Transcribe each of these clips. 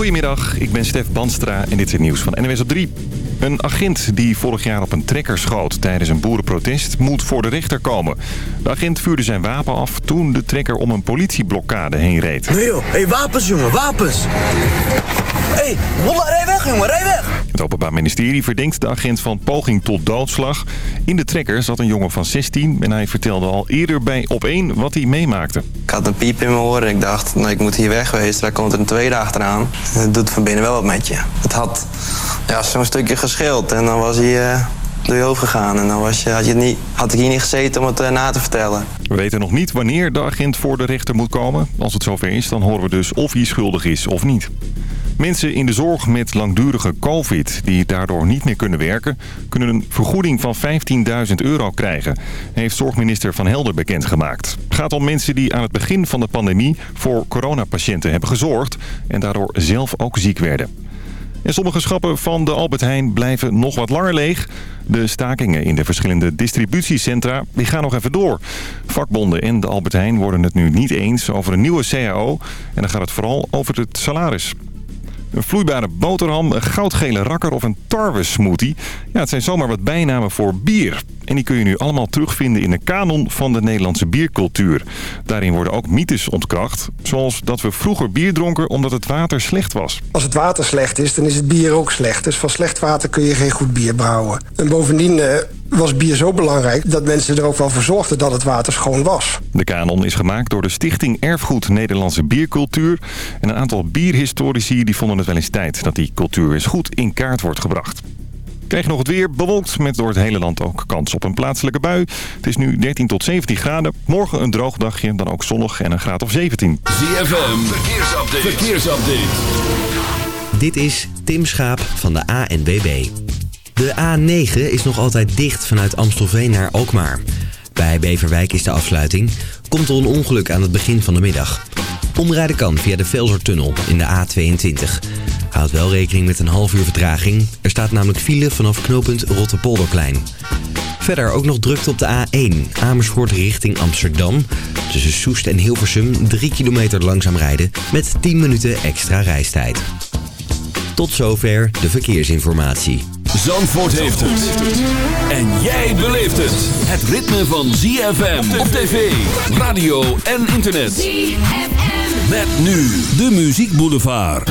Goedemiddag, ik ben Stef Banstra en dit is het nieuws van NWS op 3. Een agent die vorig jaar op een trekker schoot tijdens een boerenprotest moet voor de rechter komen. De agent vuurde zijn wapen af toen de trekker om een politieblokkade heen reed. Nee joh, hey, wapens jongen, wapens! Hé, hey, rij weg jongen, rij weg! Het Openbaar Ministerie verdenkt de agent van poging tot doodslag. In de trekker zat een jongen van 16 en hij vertelde al eerder bij Op1 wat hij meemaakte. Ik had een piep in mijn oren en ik dacht, nou, ik moet hier wegwezen. Daar komt er een tweede achteraan. Het doet van binnen wel wat met je. Het had ja, zo'n stukje geschild en dan was hij... Uh door je hoofd gegaan. En dan was je, had, je niet, had ik hier niet gezeten om het uh, na te vertellen. We weten nog niet wanneer de agent voor de rechter moet komen. Als het zover is, dan horen we dus of hij schuldig is of niet. Mensen in de zorg met langdurige covid die daardoor niet meer kunnen werken... kunnen een vergoeding van 15.000 euro krijgen, heeft zorgminister Van Helder bekendgemaakt. Het gaat om mensen die aan het begin van de pandemie voor coronapatiënten hebben gezorgd... en daardoor zelf ook ziek werden. En sommige schappen van de Albert Heijn blijven nog wat langer leeg. De stakingen in de verschillende distributiecentra die gaan nog even door. Vakbonden en de Albert Heijn worden het nu niet eens over een nieuwe CAO. En dan gaat het vooral over het salaris. Een vloeibare boterham, een goudgele rakker of een tarwe-smoothie. Ja, het zijn zomaar wat bijnamen voor bier. En die kun je nu allemaal terugvinden in de kanon van de Nederlandse biercultuur. Daarin worden ook mythes ontkracht. Zoals dat we vroeger bier dronken omdat het water slecht was. Als het water slecht is, dan is het bier ook slecht. Dus van slecht water kun je geen goed bier brouwen. En bovendien eh, was bier zo belangrijk dat mensen er ook wel voor zorgden dat het water schoon was. De kanon is gemaakt door de Stichting Erfgoed Nederlandse Biercultuur. En een aantal bierhistorici die vonden het wel eens tijd dat die cultuur eens goed in kaart wordt gebracht. Krijg nog het weer bewolkt met door het hele land ook kans op een plaatselijke bui. Het is nu 13 tot 17 graden. Morgen een droog dagje, dan ook zonnig en een graad of 17. ZFM, verkeersupdate. verkeersupdate. Dit is Tim Schaap van de ANWB. De A9 is nog altijd dicht vanuit Amstelveen naar Alkmaar. Bij Beverwijk is de afsluiting. Komt er een ongeluk aan het begin van de middag. Omrijden kan via de Velsertunnel in de A22. Houd wel rekening met een half uur vertraging. Er staat namelijk file vanaf knooppunt Rotterpolderplein. Verder ook nog drukte op de A1 Amersfoort richting Amsterdam. Tussen Soest en Hilversum 3 kilometer langzaam rijden met 10 minuten extra reistijd. Tot zover de verkeersinformatie. Zandvoort heeft het. En jij beleeft het. Het ritme van ZFM op tv, radio en internet. ZFM. Met nu de Muziek Boulevard.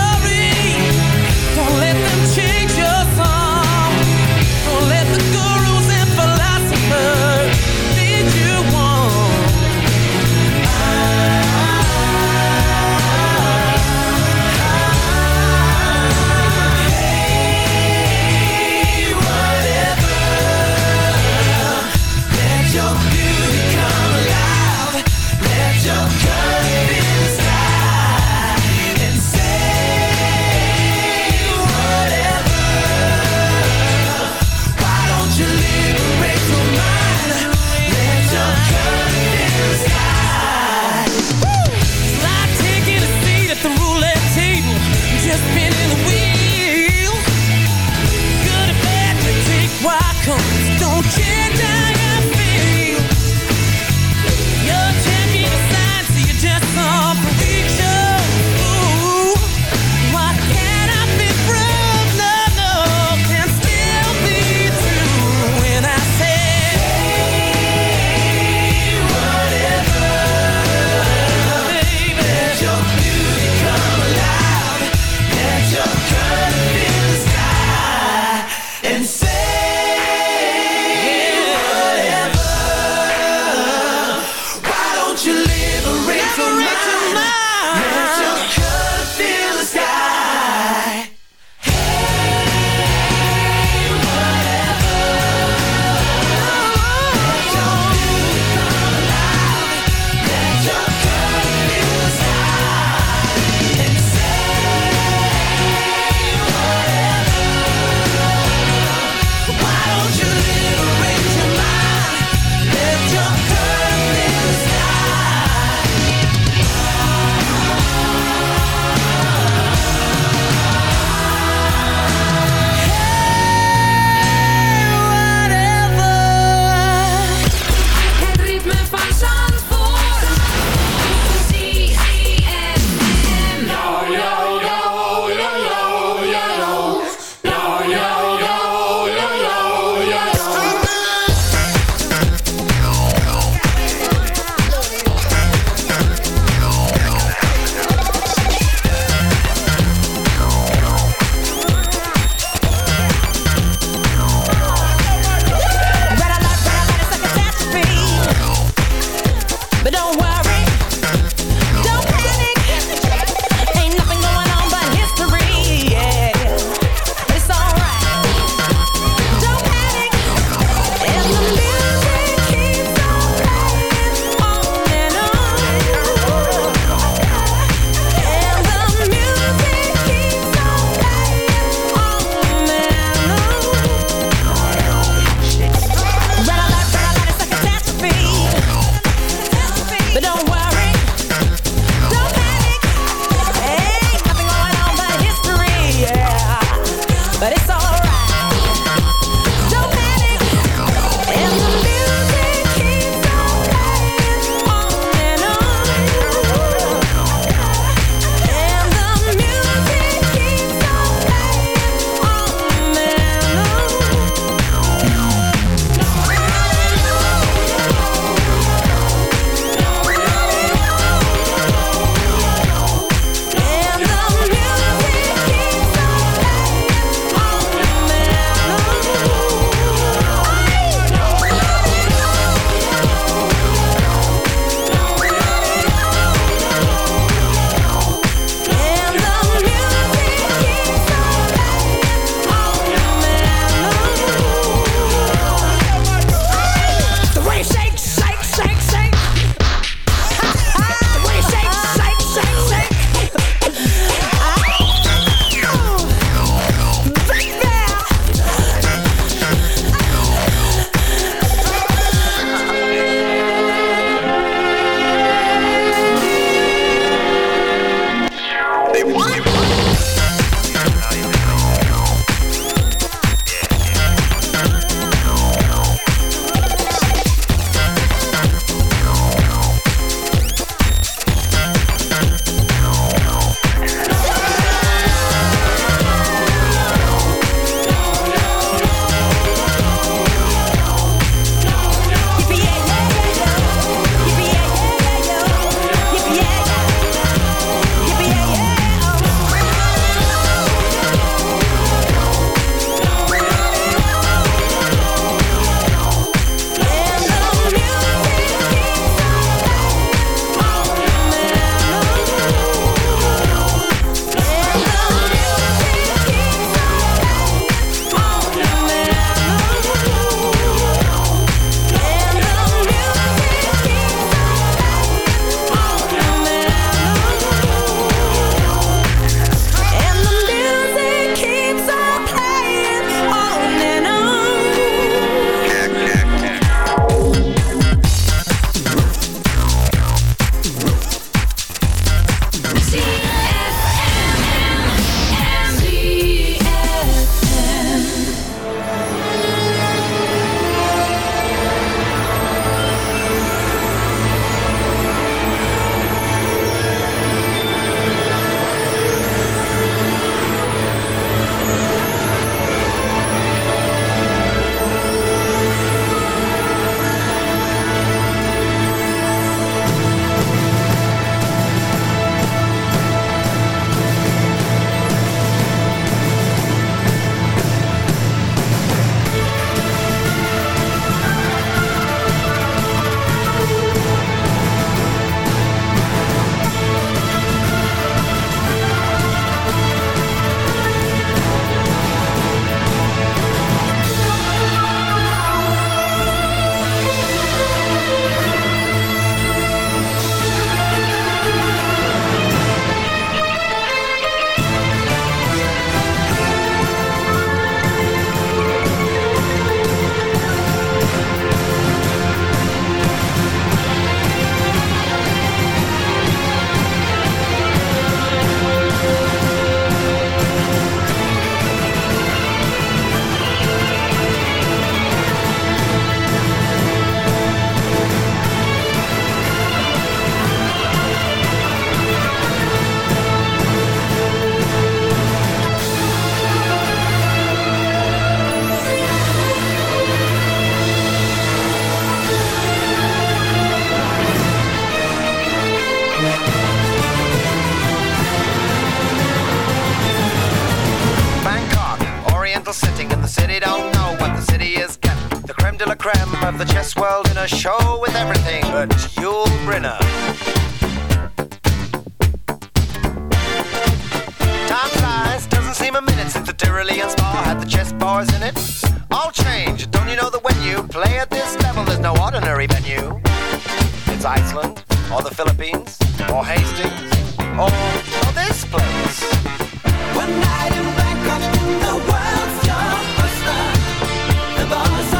Iceland, or the Philippines, or Hastings, or, or this place. One night in Bangkok, the world's your oyster. The bars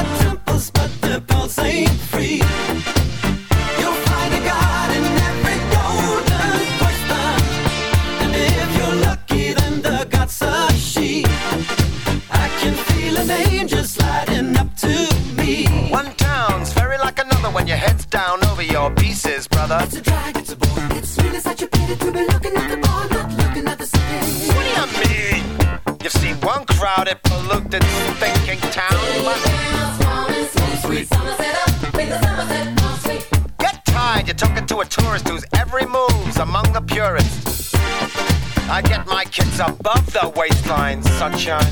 brother. It's a drag, it's a bore. It's really such a pity to be looking at the bar, not looking at the city. What do you mean? You've seen one crowded, polluted, thinking town, get tired. You're talking to a tourist whose every move's among the purists. I get my kicks above the waistline, sunshine.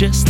just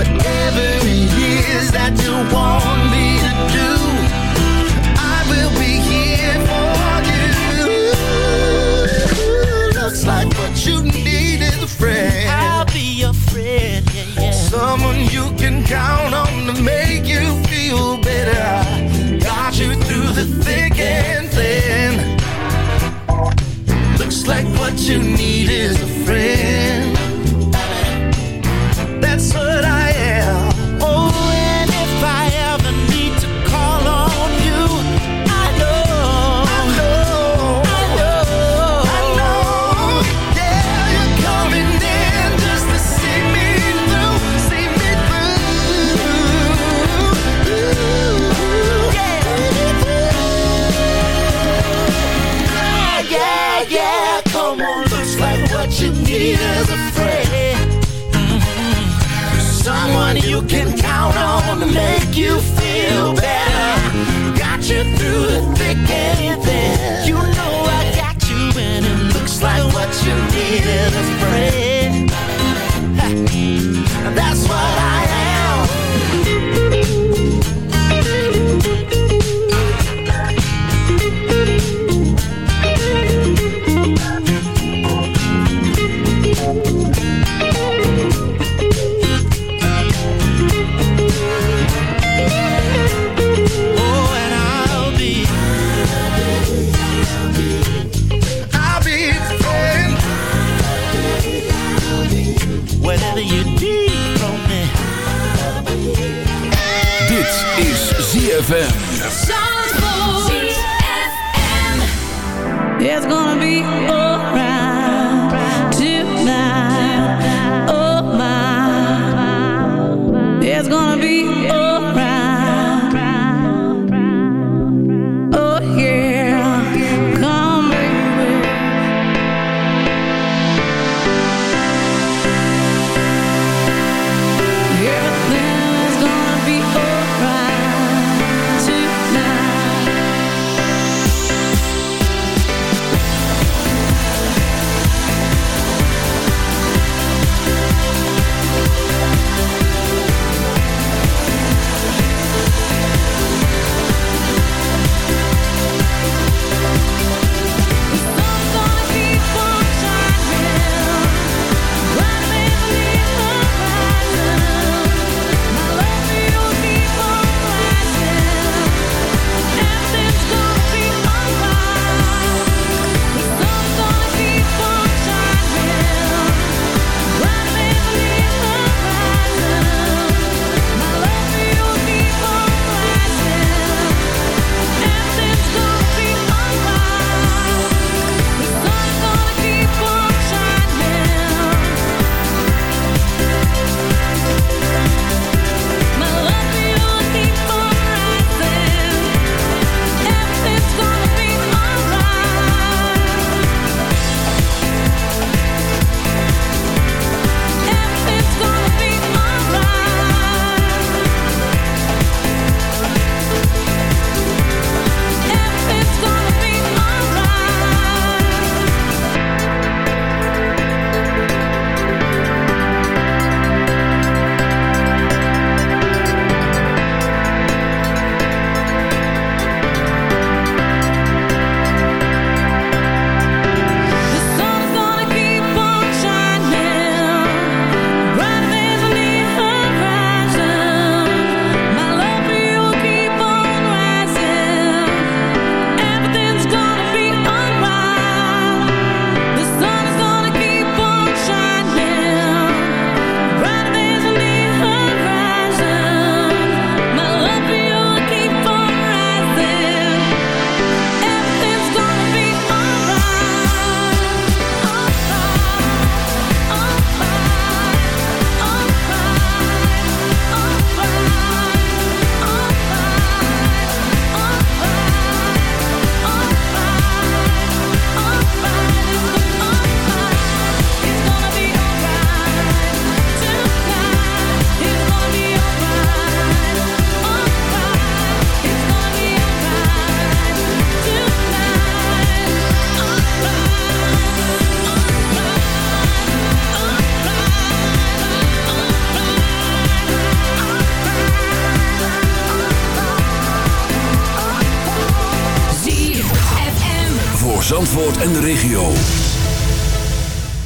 Whatever it is that you want me to do, I will be here for you. Looks like what you need is a friend. I'll be your friend, yeah, yeah. Someone you can count on to make you feel better. Got you through the thick and thin. Looks like what you need is a friend you feel better. Got you through the thick and thin. You know I got you, and it looks like what you need is a friend. That's what Zandvoort en de regio.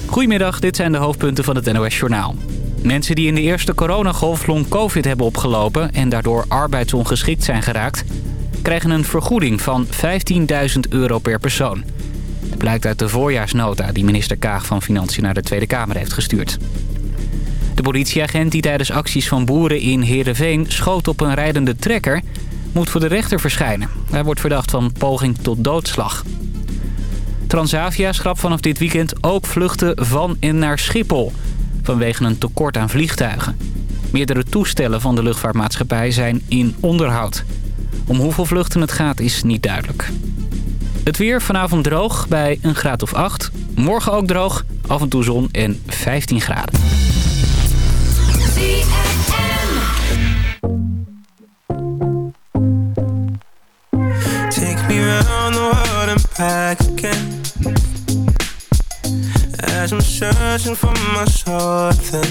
Goedemiddag, dit zijn de hoofdpunten van het NOS Journaal. Mensen die in de eerste coronagolf long covid hebben opgelopen... en daardoor arbeidsongeschikt zijn geraakt... krijgen een vergoeding van 15.000 euro per persoon. Dat blijkt uit de voorjaarsnota die minister Kaag van Financiën naar de Tweede Kamer heeft gestuurd. De politieagent die tijdens acties van boeren in Heerenveen schoot op een rijdende trekker... moet voor de rechter verschijnen. Hij wordt verdacht van poging tot doodslag. Transavia schrapt vanaf dit weekend ook vluchten van en naar Schiphol... vanwege een tekort aan vliegtuigen. Meerdere toestellen van de luchtvaartmaatschappij zijn in onderhoud. Om hoeveel vluchten het gaat is niet duidelijk. Het weer vanavond droog bij een graad of 8. Morgen ook droog, af en toe zon en 15 graden. As I'm searching for my something.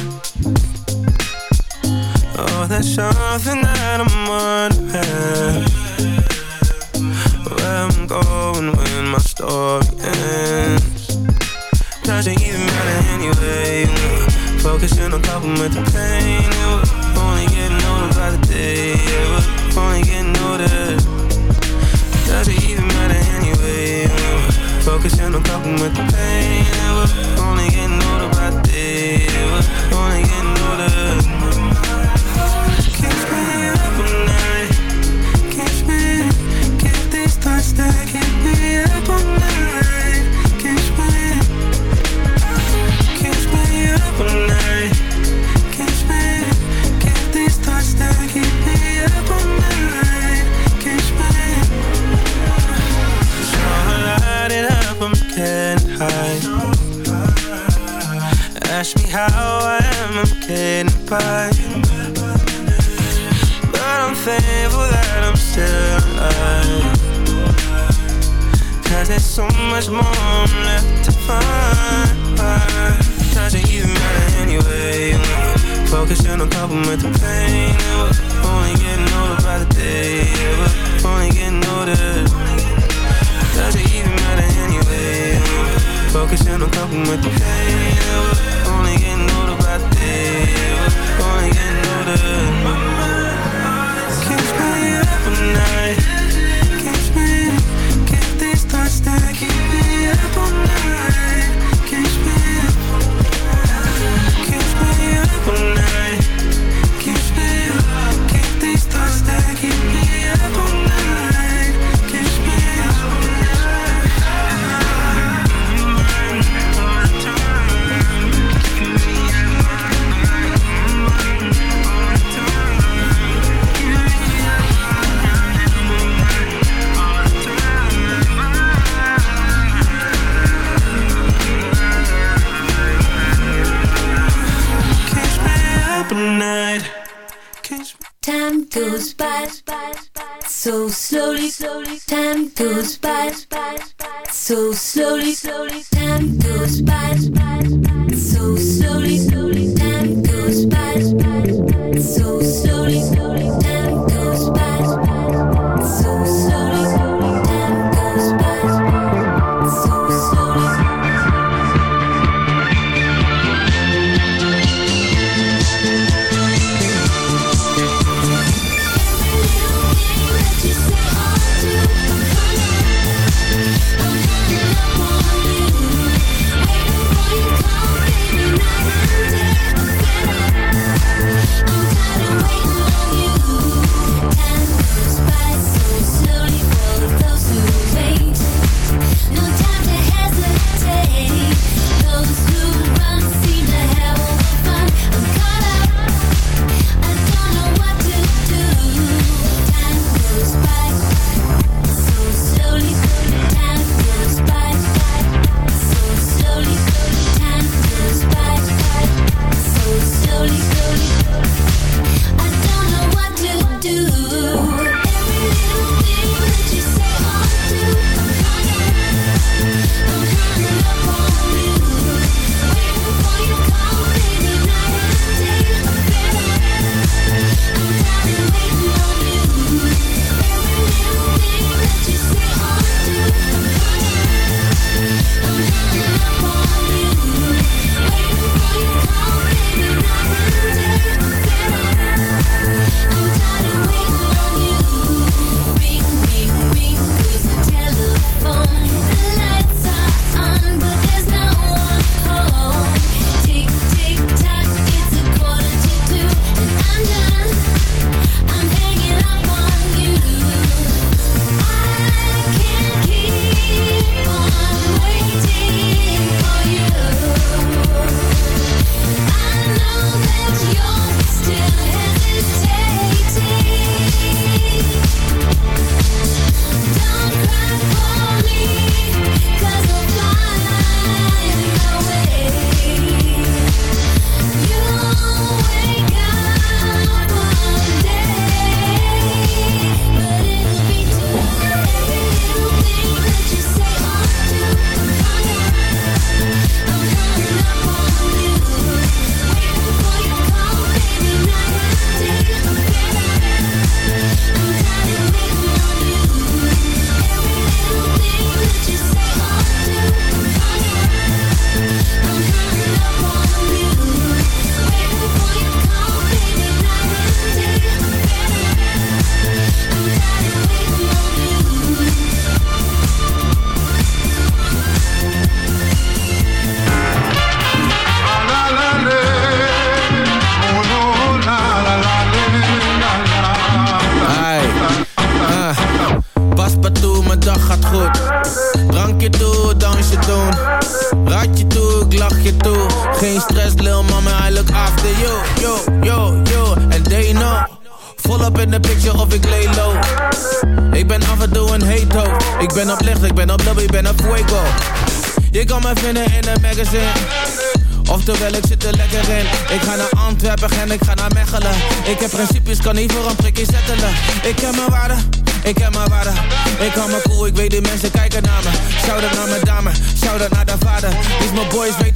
Oh, there's something that I'm wondering. Where I'm going when my story ends. Doesn't even matter anyway? Focusing on coping with the pain yeah, We're only getting older by the day yeah, We're only getting older. Doesn't even matter anyway. Focusing on coping with the pain. And we're only getting older by the day. We're only getting older. Can't stay up all night. Can't stay. Get these thoughts that keep me up all night.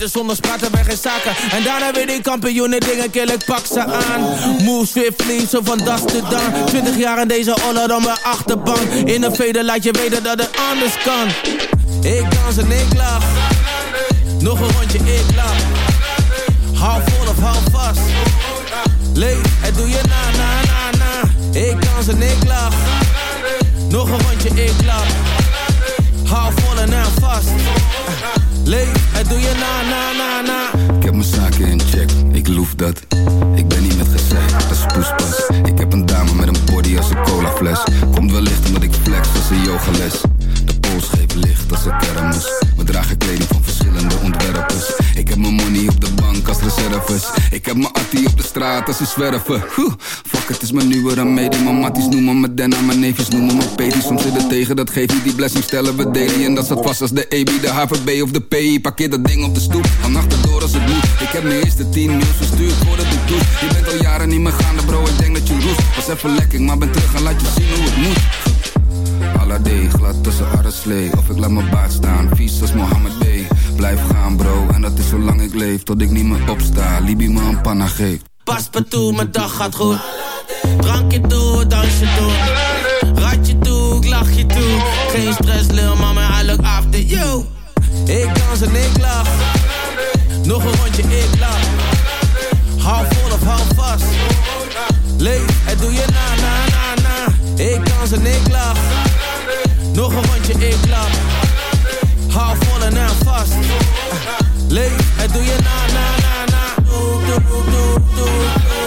Weten zonder spraten bij geen zaken. En daarna weer die kampioenen dingen kill, ik pak ze aan. Move swiftly, zo van das te dan. 20 jaar in deze oller dan mijn achterbank. In een veder laat je weten dat het anders kan. Ik dans en ik lach. Nog een rondje, ik lach. Hou vol of hou vast. Leef, het doe je na, na, na, na. Ik dans en ik lach. Nog een rondje, ik lach. Hou vol en aan vast. Leef, het doe je na, na, na, na. Ik heb mijn zaken in check, ik loef dat. Ik ben niet met gezeik, dat is poespas. Ik heb een dame met een body als een colafles. Komt wellicht omdat ik flex als een yogales. De pols geeft licht als een kermis. We dragen kleding van verschillende ontwerpers. Ik heb mijn money op de bank als reserves. Ik heb mijn attie op de straat als ze zwerven. Het is mijn nieuwe remedie. Mijn matties noemen me Denna, mijn neefjes noemen me Peti. Soms zit het tegen, dat geeft niet die blessing stellen we daily. En dat staat vast als de EB, de HVB of de PI. Parkeer dat ding op de stoep, ga achterdoor als het moet. Ik heb mijn eerste 10 mails verstuurd voordat ik doe. Je bent al jaren niet meer gaande bro, ik denk dat je roest. Was even lekker, maar ben terug en laat je zien hoe het moet. Alade, glad tussen arreslee Of ik laat mijn baard staan, vies als Mohammed B Blijf gaan bro, en dat is zolang ik leef Tot ik niet meer opsta, Libi me een panna geeft Pas me toe, mijn dag gaat goed. Drankje toe, dansje toe. Ratje toe, ik je toe. Geen stress, lil mama, I look after you. Ik dans en ik lach. Nog een rondje, ik lach. Hou vol of hou vast. Leef, het doe je na, na, na, na. Ik dans en ik lach. Nog een rondje, ik lach. Hou vol en aan vast. Leef, het doe je na, na, na, na. Doe, doe, doe, doe,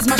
is my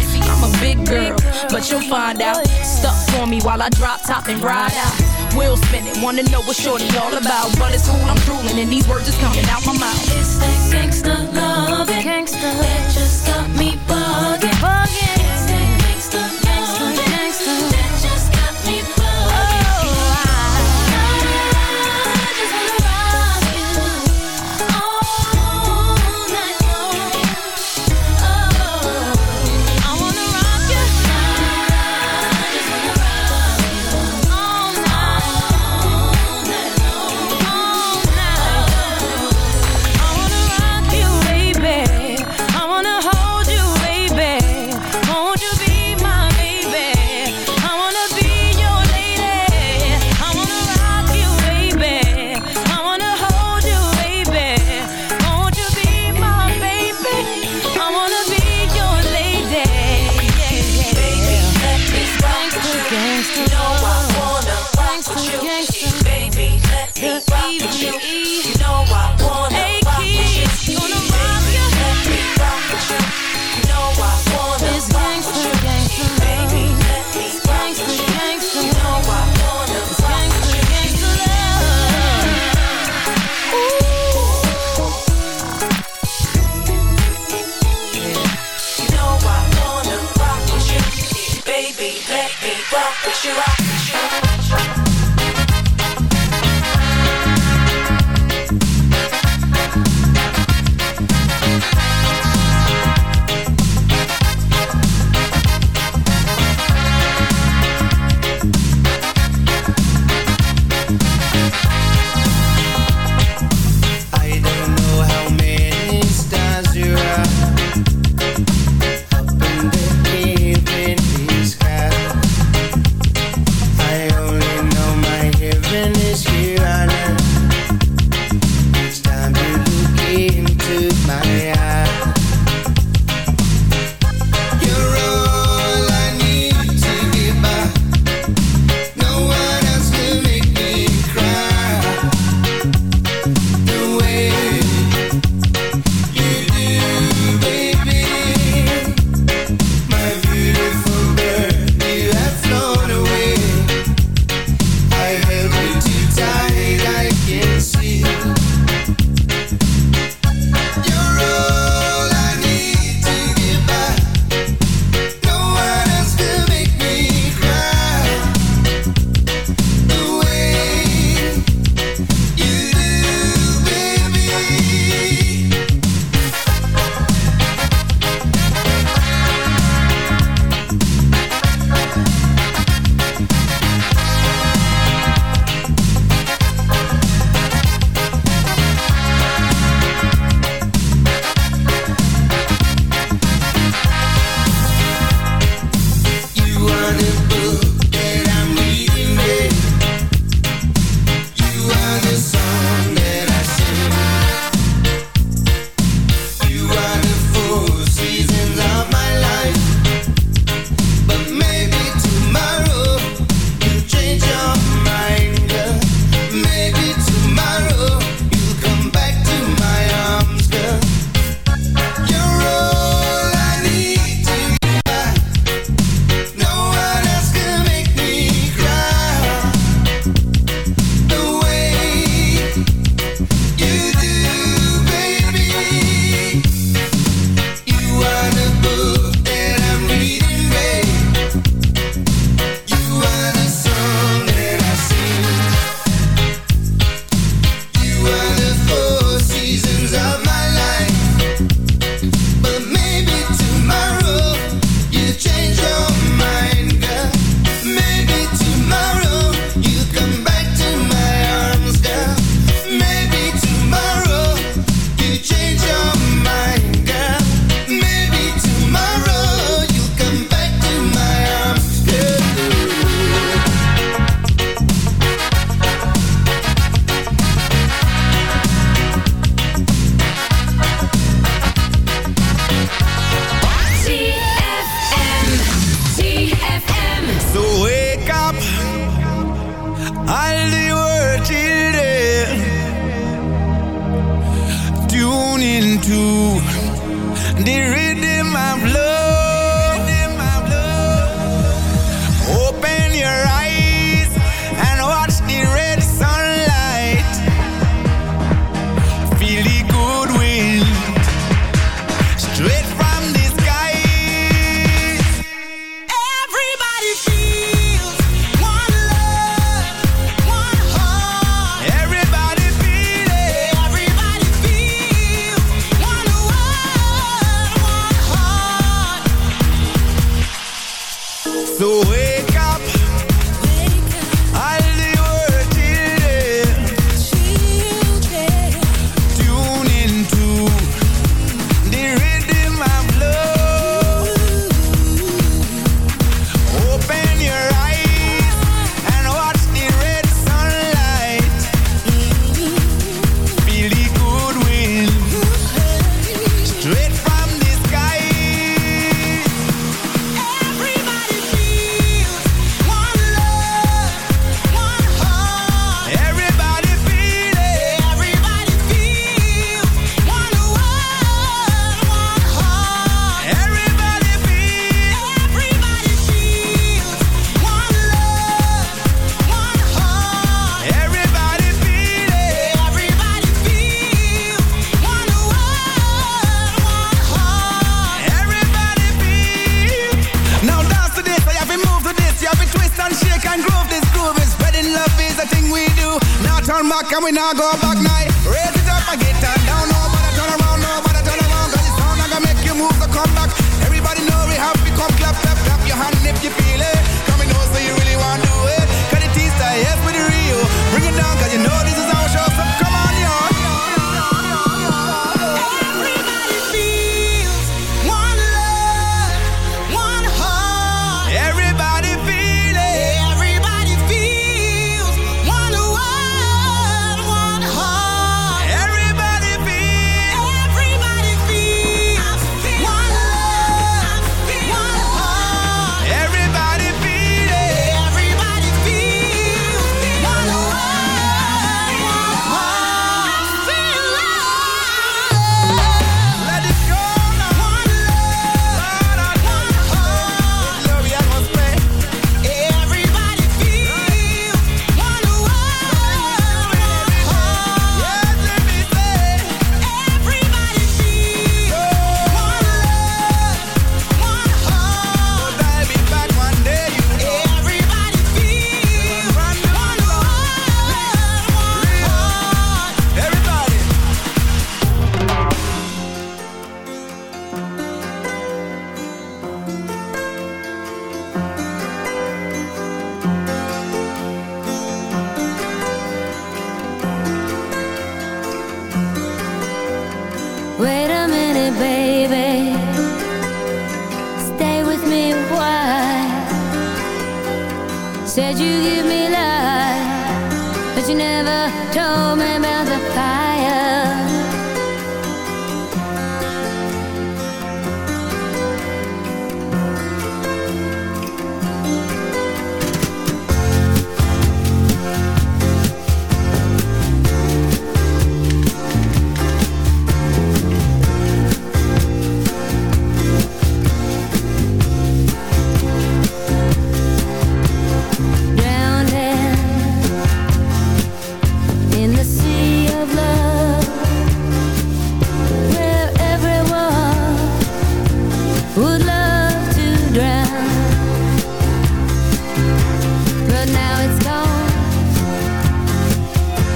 big girl, but you'll find out. Stuck for me while I drop top and ride out. Wheel spinning, wanna know what shorty all about. But it's cool, I'm drooling, and these words just coming out my mouth. It's that gangsta love, gangsta. That just got me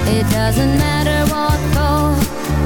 It doesn't matter what for.